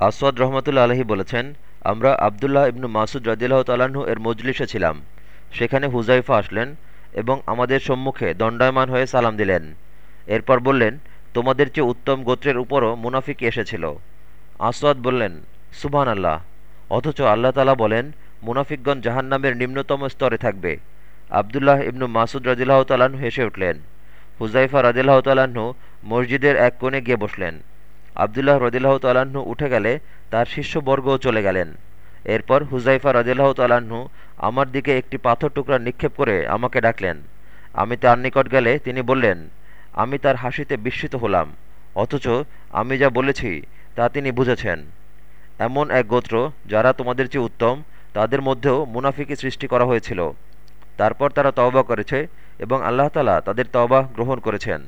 আসওয়াদ রহমতুল্লা আলহী বলেছেন, আমরা আবদুল্লাহ ইবনু মাসুদ রদিল্লাহ তালাহু এর মজলিসে ছিলাম। সেখানে হুজাইফা আসলেন এবং আমাদের সম্মুখে দণ্ডায়মান হয়ে সালাম দিলেন। এরপর বললেন, তোমাদের চেয়ে উত্তম গোত্রের উপরও মুনাফিক এসেছিল। আসওয়াদ বললেন সুবহান আল্লাহ অথচ আল্লাহ তালা বলেন, মুনাফিকগণ জাহান্নামের নিম্নতম স্তরে থাকবে। আবদুল্লাহ ইবনু মাসুদ রদিল্লাহ তালাহু হেসে উঠলেন। হুজাইফা রদিল্লাহ তালাহু মসজিদের এক কোণে গিয়ে বসলেন। আবদুল্লাহ রদিল্লাহ তালাহু উঠে গেলে তার শিষ্যবর্গও চলে গেলেন। এরপর হুজাইফা রদিল্লাহ তালাহু আমার দিকে একটি পাথর টুকরা নিক্ষেপ করে আমাকে ডাকলেন। আমি তার নিকট গেলে তিনি বললেন, আমি তার হাসিতে বিস্মিত হলাম, অথচ আমি যা বলেছি তা তিনি বুঝেছেন। এমন এক গোত্র যারা তোমাদের চেয়ে উত্তম, তাদের মধ্যেও মুনাফিকি সৃষ্টি করা হয়েছিল। তারপর তারা তওবা করেছে এবং আল্লাহ তালা তাদের তওবা গ্রহণ করেছেন।